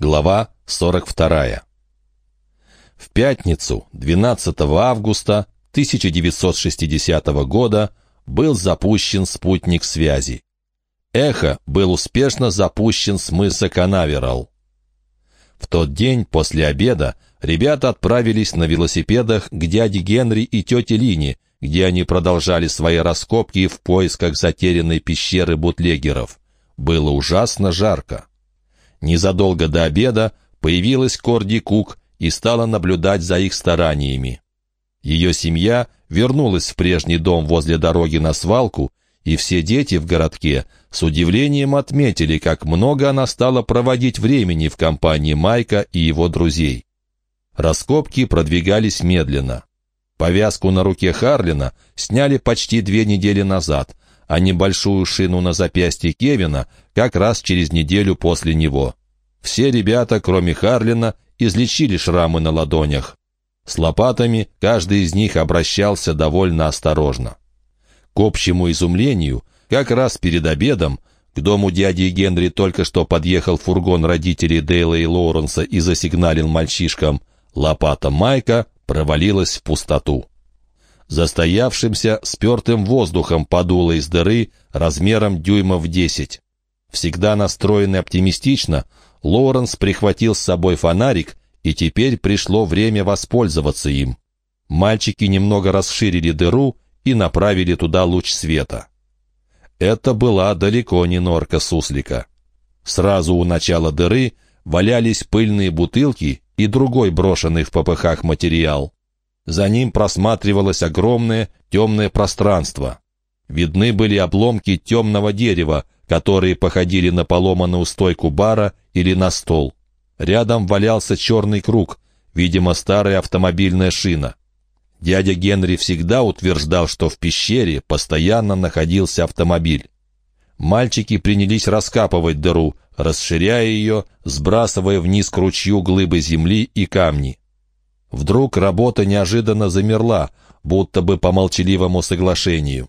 Глава 42. В пятницу, 12 августа 1960 года, был запущен спутник связи. «Эхо» был успешно запущен с мыса Канаверал. В тот день, после обеда, ребята отправились на велосипедах к дяде Генри и тете Лине, где они продолжали свои раскопки в поисках затерянной пещеры бутлегеров. Было ужасно жарко. Незадолго до обеда появилась Корди Кук и стала наблюдать за их стараниями. Ее семья вернулась в прежний дом возле дороги на свалку, и все дети в городке с удивлением отметили, как много она стала проводить времени в компании Майка и его друзей. Раскопки продвигались медленно. Повязку на руке Харлина сняли почти две недели назад, а небольшую шину на запястье Кевина как раз через неделю после него. Все ребята, кроме Харлина, излечили шрамы на ладонях. С лопатами каждый из них обращался довольно осторожно. К общему изумлению, как раз перед обедом, к дому дяди Генри только что подъехал фургон родителей Дейла и Лоуренса и засигналил мальчишкам. Лопата Майка провалилась в пустоту. Застоявшимся, спертым воздухом подуло из дыры размером дюймов десять. Всегда настроенный оптимистично, Лоуренс прихватил с собой фонарик, и теперь пришло время воспользоваться им. Мальчики немного расширили дыру и направили туда луч света. Это была далеко не норка суслика. Сразу у начала дыры валялись пыльные бутылки и другой брошенный в попыхах материал. За ним просматривалось огромное темное пространство. Видны были обломки темного дерева, которые походили на поломанную стойку бара или на стол. Рядом валялся черный круг, видимо, старая автомобильная шина. Дядя Генри всегда утверждал, что в пещере постоянно находился автомобиль. Мальчики принялись раскапывать дыру, расширяя ее, сбрасывая вниз к ручью глыбы земли и камни. Вдруг работа неожиданно замерла, будто бы по молчаливому соглашению.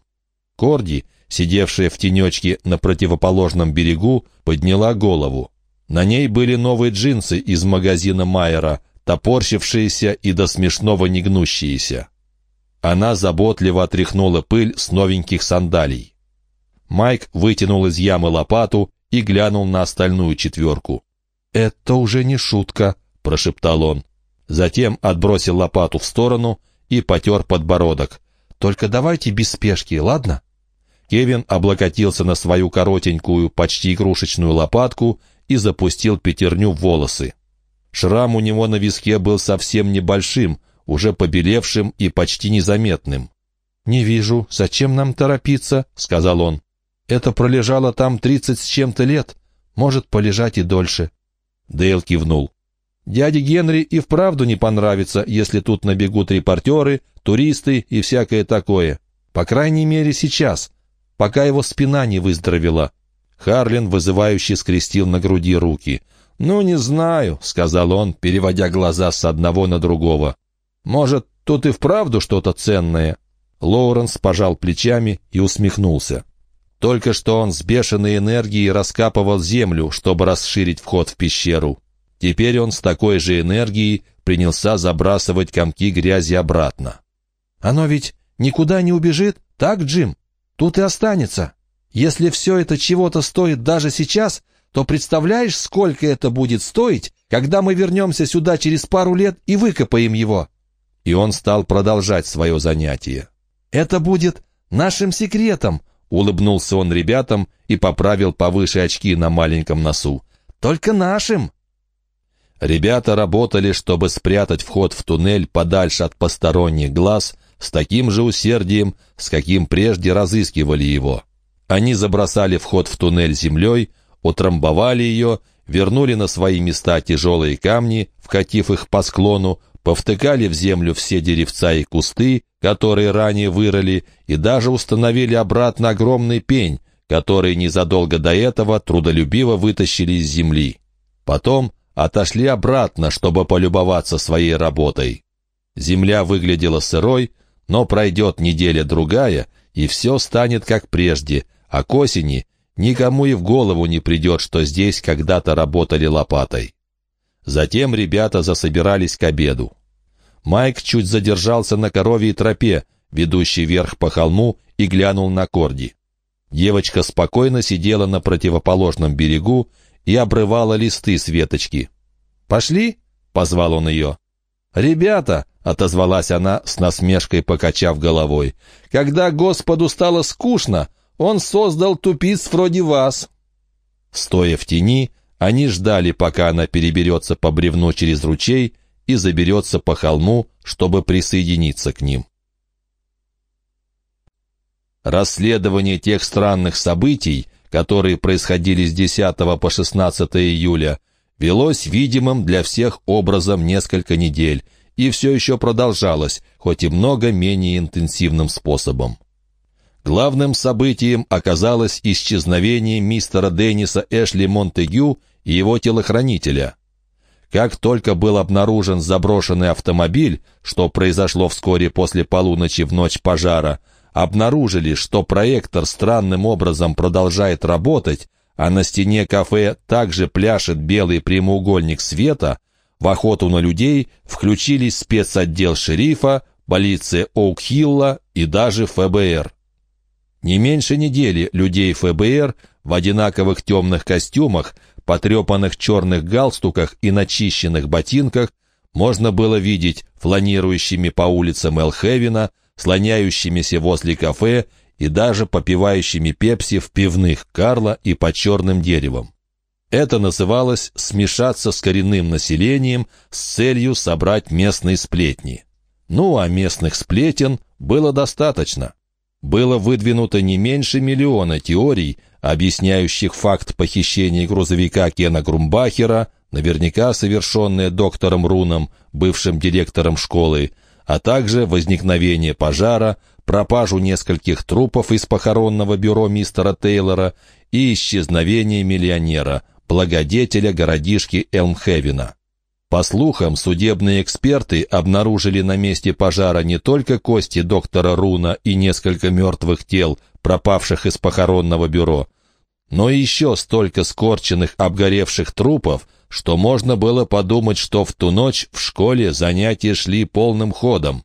Корди, сидевшая в тенечке на противоположном берегу, подняла голову. На ней были новые джинсы из магазина Майера, топорщившиеся и до смешного не гнущиеся. Она заботливо отряхнула пыль с новеньких сандалий. Майк вытянул из ямы лопату и глянул на остальную четверку. «Это уже не шутка», — прошептал он. Затем отбросил лопату в сторону и потер подбородок. «Только давайте без спешки, ладно?» Кевин облокотился на свою коротенькую, почти игрушечную лопатку и запустил пятерню в волосы. Шрам у него на виске был совсем небольшим, уже побелевшим и почти незаметным. «Не вижу, зачем нам торопиться?» — сказал он. «Это пролежало там тридцать с чем-то лет. Может полежать и дольше». Дейл кивнул. Дяде Генри и вправду не понравится, если тут набегут репортеры, туристы и всякое такое. По крайней мере, сейчас, пока его спина не выздоровела. Харлин вызывающе скрестил на груди руки. «Ну, не знаю», — сказал он, переводя глаза с одного на другого. «Может, тут и вправду что-то ценное?» Лоуренс пожал плечами и усмехнулся. Только что он с бешеной энергией раскапывал землю, чтобы расширить вход в пещеру. Теперь он с такой же энергией принялся забрасывать комки грязи обратно. «Оно ведь никуда не убежит, так, Джим? Тут и останется. Если все это чего-то стоит даже сейчас, то представляешь, сколько это будет стоить, когда мы вернемся сюда через пару лет и выкопаем его?» И он стал продолжать свое занятие. «Это будет нашим секретом», — улыбнулся он ребятам и поправил повыше очки на маленьком носу. «Только нашим!» Ребята работали, чтобы спрятать вход в туннель подальше от посторонних глаз, с таким же усердием, с каким прежде разыскивали его. Они забросали вход в туннель землей, утрамбовали ее, вернули на свои места тяжелые камни, вкатив их по склону, повтыкали в землю все деревца и кусты, которые ранее вырыли, и даже установили обратно огромный пень, который незадолго до этого трудолюбиво вытащили из земли. Потом отошли обратно, чтобы полюбоваться своей работой. Земля выглядела сырой, но пройдет неделя-другая, и все станет как прежде, а к осени никому и в голову не придет, что здесь когда-то работали лопатой. Затем ребята засобирались к обеду. Майк чуть задержался на коровьей тропе, ведущей вверх по холму, и глянул на Корди. Девочка спокойно сидела на противоположном берегу и обрывала листы с веточки. «Пошли?» — позвал он ее. «Ребята!» — отозвалась она, с насмешкой покачав головой. «Когда Господу стало скучно, Он создал тупиц вроде вас». Стоя в тени, они ждали, пока она переберется по бревну через ручей и заберется по холму, чтобы присоединиться к ним. Расследование тех странных событий, которые происходили с 10 по 16 июля, велось видимым для всех образом несколько недель и все еще продолжалось, хоть и много менее интенсивным способом. Главным событием оказалось исчезновение мистера Денниса Эшли Монтегю и его телохранителя. Как только был обнаружен заброшенный автомобиль, что произошло вскоре после полуночи в ночь пожара, обнаружили, что проектор странным образом продолжает работать, а на стене кафе также пляшет белый прямоугольник света, в охоту на людей включились спецотдел шерифа, полиция Оукхилла и даже ФБР. Не меньше недели людей ФБР в одинаковых темных костюмах, потрепанных черных галстуках и начищенных ботинках можно было видеть фланирующими по улицам Элхевина, слоняющимися возле кафе и даже попивающими пепси в пивных Карла и под черным деревом. Это называлось «смешаться с коренным населением» с целью собрать местные сплетни. Ну, а местных сплетен было достаточно было выдвинуто не меньше миллиона теорий, объясняющих факт похищения грузовика Кена Грумбахера, наверняка совершенное доктором Руном, бывшим директором школы, а также возникновение пожара, пропажу нескольких трупов из похоронного бюро мистера Тейлора и исчезновение миллионера, благодетеля городишки Элмхевена. По слухам, судебные эксперты обнаружили на месте пожара не только кости доктора Руна и несколько мертвых тел, пропавших из похоронного бюро, но и еще столько скорченных обгоревших трупов, что можно было подумать, что в ту ночь в школе занятия шли полным ходом.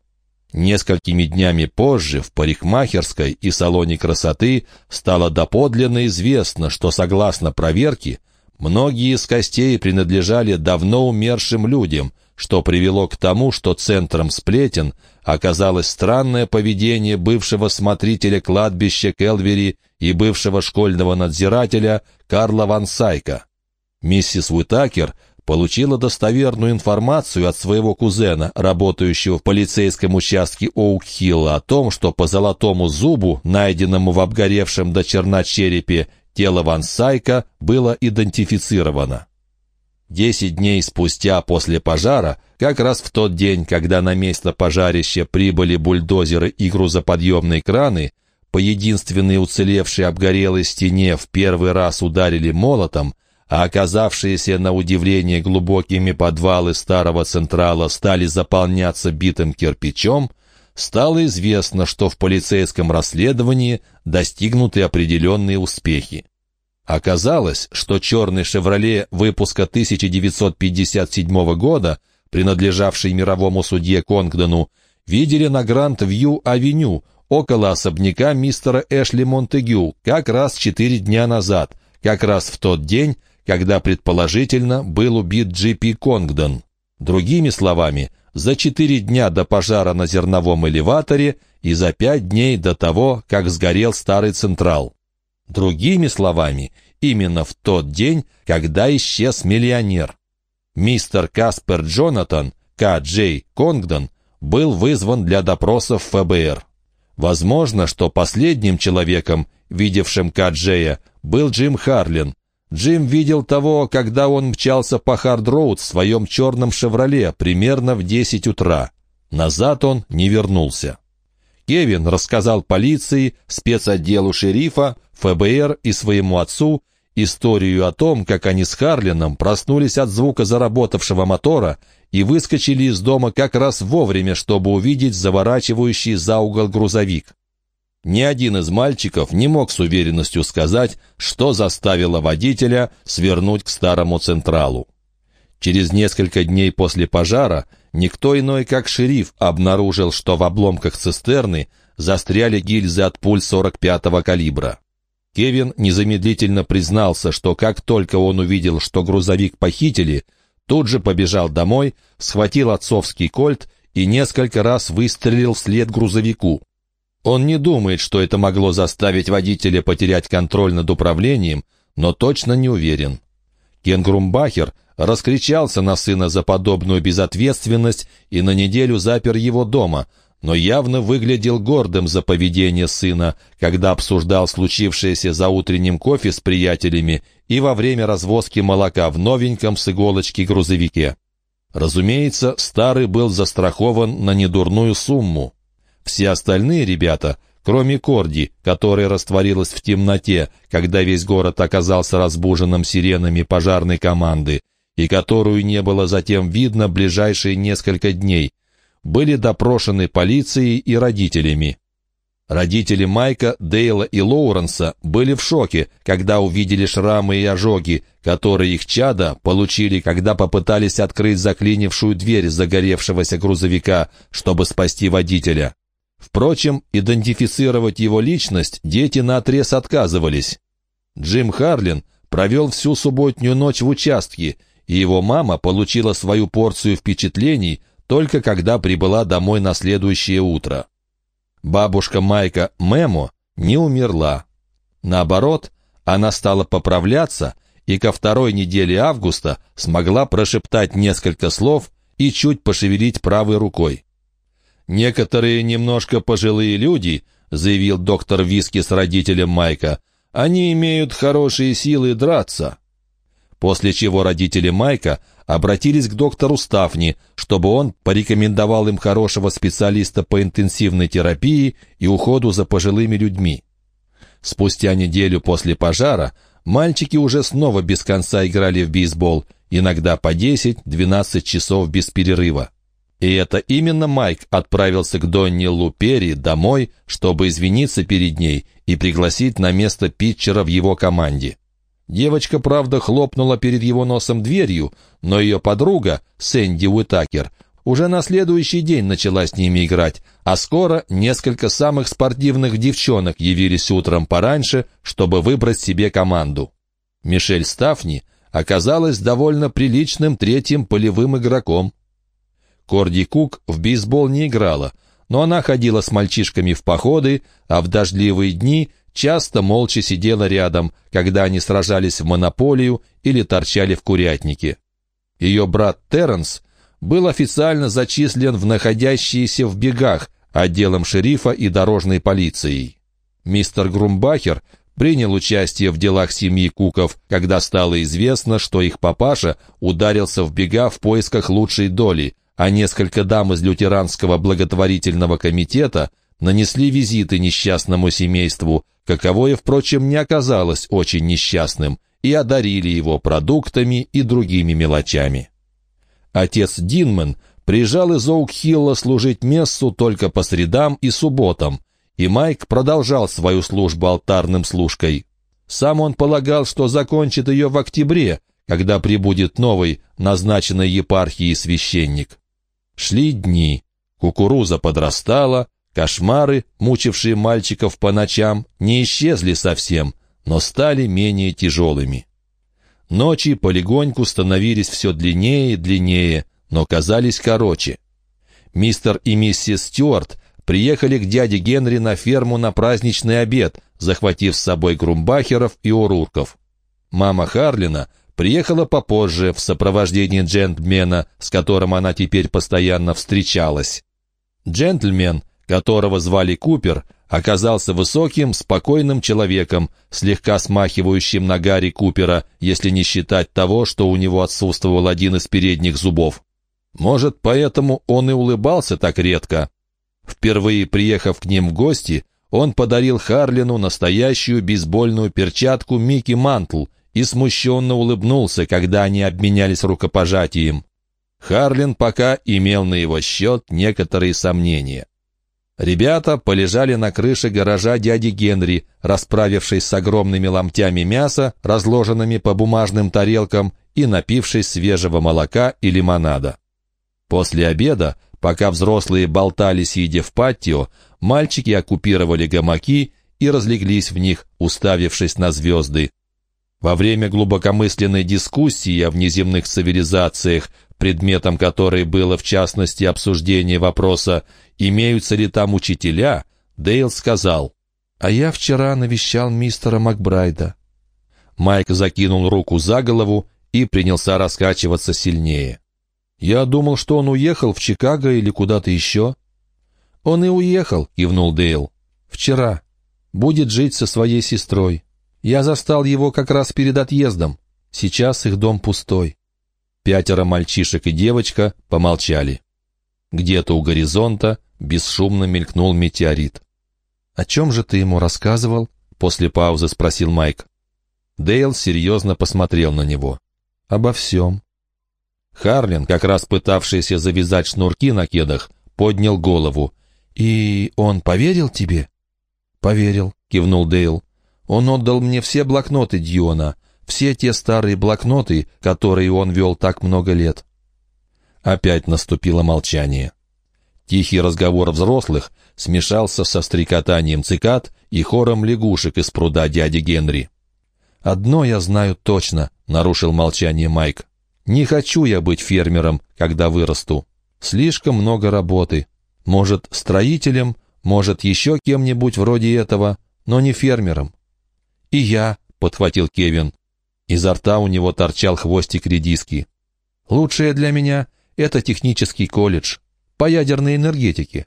Несколькими днями позже в парикмахерской и салоне красоты стало доподлинно известно, что, согласно проверке, Многие из костей принадлежали давно умершим людям, что привело к тому, что центром сплетен оказалось странное поведение бывшего смотрителя кладбища Келвери и бывшего школьного надзирателя Карла Ван Сайка. Миссис Уитакер получила достоверную информацию от своего кузена, работающего в полицейском участке Оук-Хилла, о том, что по золотому зубу, найденному в обгоревшем до черна черепе, Тело Ван Сайка было идентифицировано. Десять дней спустя после пожара, как раз в тот день, когда на место пожарища прибыли бульдозеры и грузоподъемные краны, по единственной уцелевшей обгорелой стене в первый раз ударили молотом, а оказавшиеся на удивление глубокими подвалы старого Централа стали заполняться битым кирпичом, стало известно, что в полицейском расследовании достигнуты определенные успехи. Оказалось, что черный «Шевроле» выпуска 1957 года, принадлежавший мировому судье Конгдону, видели на Гранд-Вью-авеню около особняка мистера Эшли Монтегю как раз четыре дня назад, как раз в тот день, когда предположительно был убит Джипи Конгдон. Другими словами, за четыре дня до пожара на зерновом элеваторе и за пять дней до того, как сгорел старый Централ. Другими словами, именно в тот день, когда исчез миллионер. Мистер Каспер Джонатан, К. Джей Конгдон, был вызван для допросов ФБР. Возможно, что последним человеком, видевшим К. Джея, был Джим Харлин, Джим видел того, когда он мчался по Хард-Роуд в своем черном «Шевроле» примерно в 10 утра. Назад он не вернулся. Кевин рассказал полиции, спецотделу шерифа, ФБР и своему отцу историю о том, как они с Харлином проснулись от звука заработавшего мотора и выскочили из дома как раз вовремя, чтобы увидеть заворачивающий за угол грузовик. Ни один из мальчиков не мог с уверенностью сказать, что заставило водителя свернуть к старому Централу. Через несколько дней после пожара никто иной, как шериф, обнаружил, что в обломках цистерны застряли гильзы от пуль 45-го калибра. Кевин незамедлительно признался, что как только он увидел, что грузовик похитили, тут же побежал домой, схватил отцовский кольт и несколько раз выстрелил вслед грузовику. Он не думает, что это могло заставить водителя потерять контроль над управлением, но точно не уверен. Кен Грумбахер раскричался на сына за подобную безответственность и на неделю запер его дома, но явно выглядел гордым за поведение сына, когда обсуждал случившееся за утренним кофе с приятелями и во время развозки молока в новеньком с иголочки грузовике. Разумеется, старый был застрахован на недурную сумму. Все остальные ребята, кроме Корди, которая растворилась в темноте, когда весь город оказался разбуженным сиренами пожарной команды, и которую не было затем видно ближайшие несколько дней, были допрошены полицией и родителями. Родители Майка, Дейла и Лоуренса были в шоке, когда увидели шрамы и ожоги, которые их чада получили, когда попытались открыть заклинившую дверь загоревшегося грузовика, чтобы спасти водителя. Впрочем, идентифицировать его личность дети наотрез отказывались. Джим Харлин провел всю субботнюю ночь в участке, и его мама получила свою порцию впечатлений только когда прибыла домой на следующее утро. Бабушка Майка Мемо не умерла. Наоборот, она стала поправляться и ко второй неделе августа смогла прошептать несколько слов и чуть пошевелить правой рукой. «Некоторые немножко пожилые люди», — заявил доктор Виски с родителем Майка, — «они имеют хорошие силы драться». После чего родители Майка обратились к доктору Стафни, чтобы он порекомендовал им хорошего специалиста по интенсивной терапии и уходу за пожилыми людьми. Спустя неделю после пожара мальчики уже снова без конца играли в бейсбол, иногда по 10-12 часов без перерыва. И это именно Майк отправился к Донни Лупери домой, чтобы извиниться перед ней и пригласить на место питчера в его команде. Девочка, правда, хлопнула перед его носом дверью, но ее подруга, Сэнди Уитакер, уже на следующий день начала с ними играть, а скоро несколько самых спортивных девчонок явились утром пораньше, чтобы выбрать себе команду. Мишель Стафни оказалась довольно приличным третьим полевым игроком. Корди Кук в бейсбол не играла, но она ходила с мальчишками в походы, а в дождливые дни часто молча сидела рядом, когда они сражались в монополию или торчали в курятнике. Ее брат Терренс был официально зачислен в находящиеся в бегах отделом шерифа и дорожной полицией. Мистер Грумбахер принял участие в делах семьи Куков, когда стало известно, что их папаша ударился в бега в поисках лучшей доли, а несколько дам из лютеранского благотворительного комитета нанесли визиты несчастному семейству, каковое, впрочем, не оказалось очень несчастным, и одарили его продуктами и другими мелочами. Отец Динман приезжал из Оукхилла служить мессу только по средам и субботам, и Майк продолжал свою службу алтарным служкой. Сам он полагал, что закончит ее в октябре, когда прибудет новый, назначенный епархией священник. Шли дни. Кукуруза подрастала, Кошмары, мучившие мальчиков по ночам, не исчезли совсем, но стали менее тяжелыми. Ночи полегоньку становились все длиннее и длиннее, но казались короче. Мистер и миссис Стюарт приехали к дяде Генри на ферму на праздничный обед, захватив с собой грумбахеров и урурков. Мама Харлина приехала попозже в сопровождении джентльмена, с которым она теперь постоянно встречалась. Джентльмен которого звали Купер, оказался высоким, спокойным человеком, слегка смахивающим на Гарри Купера, если не считать того, что у него отсутствовал один из передних зубов. Может, поэтому он и улыбался так редко. Впервые приехав к ним в гости, он подарил Харлину настоящую бейсбольную перчатку Микки Мантл и смущенно улыбнулся, когда они обменялись рукопожатием. Харлин пока имел на его счет некоторые сомнения. Ребята полежали на крыше гаража дяди Генри, расправившись с огромными ломтями мяса, разложенными по бумажным тарелкам, и напившись свежего молока и лимонада. После обеда, пока взрослые болтали, сидя в патио, мальчики оккупировали гамаки и разлеглись в них, уставившись на звезды. Во время глубокомысленной дискуссии о внеземных цивилизациях, предметом которой было в частности обсуждение вопроса, имеются ли там учителя, Дейл сказал, «А я вчера навещал мистера Макбрайда». Майк закинул руку за голову и принялся раскачиваться сильнее. «Я думал, что он уехал в Чикаго или куда-то еще». «Он и уехал», — кивнул Дейл. «Вчера. Будет жить со своей сестрой. Я застал его как раз перед отъездом. Сейчас их дом пустой». Пятеро мальчишек и девочка помолчали. Где-то у горизонта бесшумно мелькнул метеорит. «О чем же ты ему рассказывал?» — после паузы спросил Майк. Дейл серьезно посмотрел на него. «Обо всем». Харлин, как раз пытавшийся завязать шнурки на кедах, поднял голову. «И он поверил тебе?» «Поверил», — кивнул Дейл. «Он отдал мне все блокноты Дьюана, все те старые блокноты, которые он вел так много лет». Опять наступило молчание. Тихий разговор взрослых смешался со стрекотанием цикад и хором лягушек из пруда дяди Генри. «Одно я знаю точно», — нарушил молчание Майк. «Не хочу я быть фермером, когда вырасту. Слишком много работы. Может, строителем, может, еще кем-нибудь вроде этого, но не фермером». «И я», — подхватил Кевин. Изо рта у него торчал хвостик редиски. «Лучшее для меня — это технический колледж, по ядерной энергетике.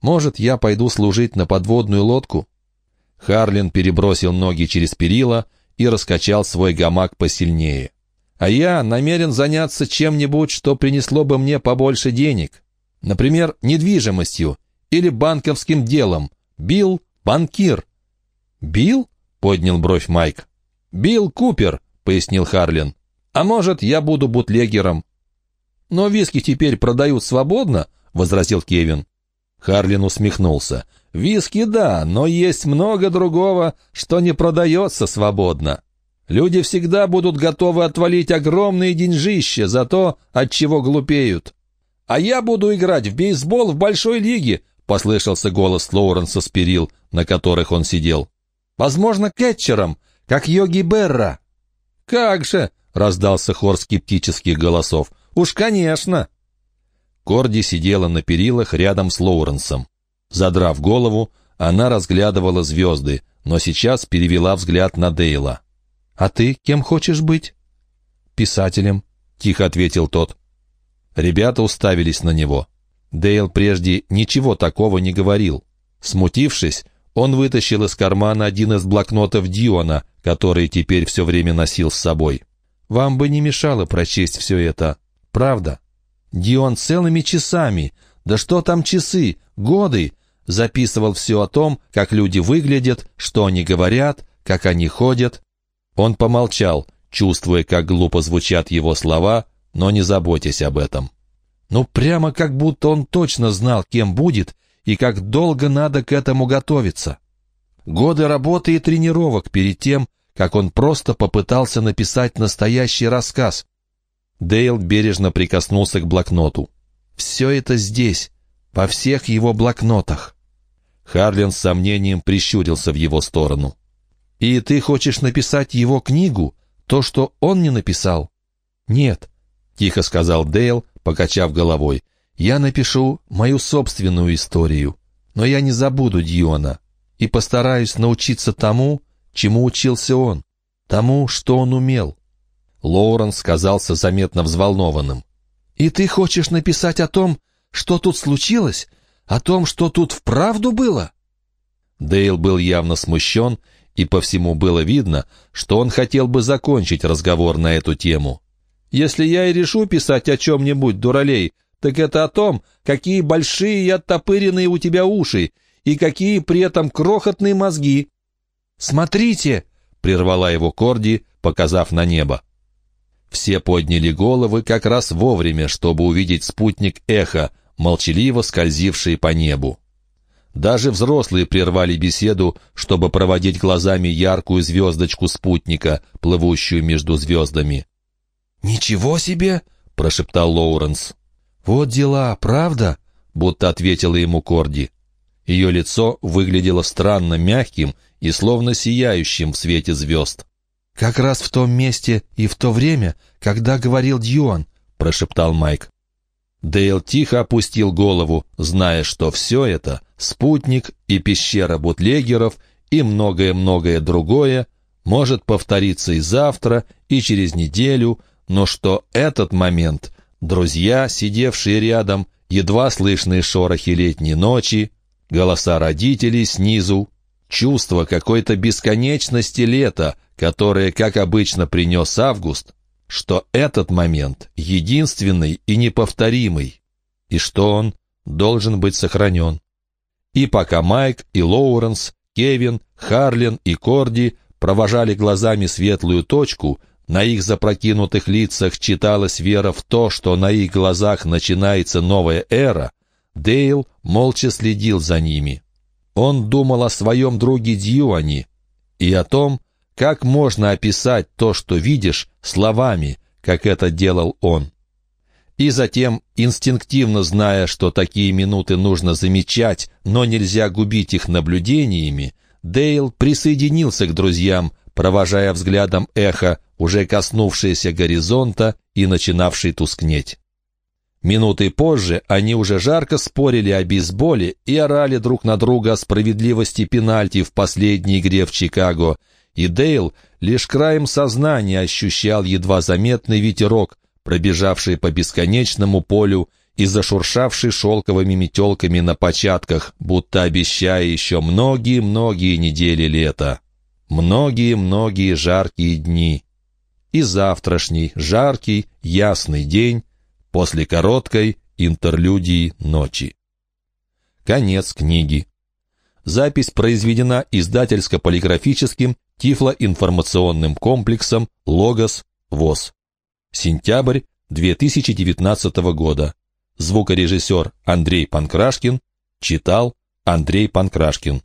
Может, я пойду служить на подводную лодку?» Харлин перебросил ноги через перила и раскачал свой гамак посильнее. «А я намерен заняться чем-нибудь, что принесло бы мне побольше денег. Например, недвижимостью или банковским делом. Билл — банкир». «Билл?» — поднял бровь Майк. «Билл Купер», — пояснил Харлин. «А может, я буду бутлегером». «Но виски теперь продают свободно», — возразил Кевин. Харлин усмехнулся. «Виски да, но есть много другого, что не продается свободно. Люди всегда будут готовы отвалить огромные деньжища за то, от чего глупеют. А я буду играть в бейсбол в большой лиге», — послышался голос Лоуренса с перил, на которых он сидел. «Возможно, кетчером, как Йоги Берра». «Как же!» — раздался хор скептических голосов. «Уж конечно!» Корди сидела на перилах рядом с Лоуренсом. Задрав голову, она разглядывала звезды, но сейчас перевела взгляд на Дейла. «А ты кем хочешь быть?» «Писателем», — тихо ответил тот. Ребята уставились на него. Дейл прежде ничего такого не говорил. Смутившись, он вытащил из кармана один из блокнотов Диона, который теперь все время носил с собой. «Вам бы не мешало прочесть все это. Правда?» Дион целыми часами, да что там часы, годы, записывал все о том, как люди выглядят, что они говорят, как они ходят. Он помолчал, чувствуя, как глупо звучат его слова, но не заботясь об этом. Ну, прямо как будто он точно знал, кем будет и как долго надо к этому готовиться. Годы работы и тренировок перед тем, как он просто попытался написать настоящий рассказ. Дейл бережно прикоснулся к блокноту. «Все это здесь, во всех его блокнотах». Харлин с сомнением прищурился в его сторону. «И ты хочешь написать его книгу, то, что он не написал?» «Нет», — тихо сказал Дейл, покачав головой. «Я напишу мою собственную историю, но я не забуду Дьона и постараюсь научиться тому, чему учился он, тому, что он умел». Лоуренс казался заметно взволнованным. «И ты хочешь написать о том, что тут случилось? О том, что тут вправду было?» Дейл был явно смущен, и по всему было видно, что он хотел бы закончить разговор на эту тему. «Если я и решу писать о чем-нибудь, дуралей, так это о том, какие большие и оттопыренные у тебя уши, и какие при этом крохотные мозги». «Смотрите!» — прервала его Корди, показав на небо. Все подняли головы как раз вовремя, чтобы увидеть спутник эхо, молчаливо скользивший по небу. Даже взрослые прервали беседу, чтобы проводить глазами яркую звездочку спутника, плывущую между звездами. «Ничего себе!» — прошептал Лоуренс. «Вот дела, правда?» — будто ответила ему Корди. Ее лицо выглядело странно мягким и словно сияющим в свете звезд. «Как раз в том месте и в то время, когда говорил Дьюан», — прошептал Майк. Дейл тихо опустил голову, зная, что все это — спутник и пещера бутлегеров и многое-многое другое — может повториться и завтра, и через неделю, но что этот момент — друзья, сидевшие рядом, едва слышные шорохи летней ночи, голоса родителей снизу, чувство какой-то бесконечности лета, которое, как обычно, принес август, что этот момент единственный и неповторимый, и что он должен быть сохранен. И пока Майк и Лоуренс, Кевин, Харлин и Корди провожали глазами светлую точку, на их запрокинутых лицах читалась вера в то, что на их глазах начинается новая эра, Дейл молча следил за ними. Он думал о своем друге Дьюани и о том, как можно описать то, что видишь, словами, как это делал он? И затем, инстинктивно зная, что такие минуты нужно замечать, но нельзя губить их наблюдениями, Дейл присоединился к друзьям, провожая взглядом эхо, уже коснувшееся горизонта и начинавший тускнеть. Минуты позже они уже жарко спорили о бейсболе и орали друг на друга о справедливости пенальти в последней игре в Чикаго – и Дейл лишь краем сознания ощущал едва заметный ветерок, пробежавший по бесконечному полю и зашуршавший шелковыми метелками на початках, будто обещая еще многие-многие недели лета. Многие-многие жаркие дни. И завтрашний жаркий, ясный день после короткой интерлюдии ночи. Конец книги. Запись произведена издательско-полиграфическим Тифлоинформационным комплексом «Логос» ВОЗ. Сентябрь 2019 года. Звукорежиссер Андрей Панкрашкин. Читал Андрей Панкрашкин.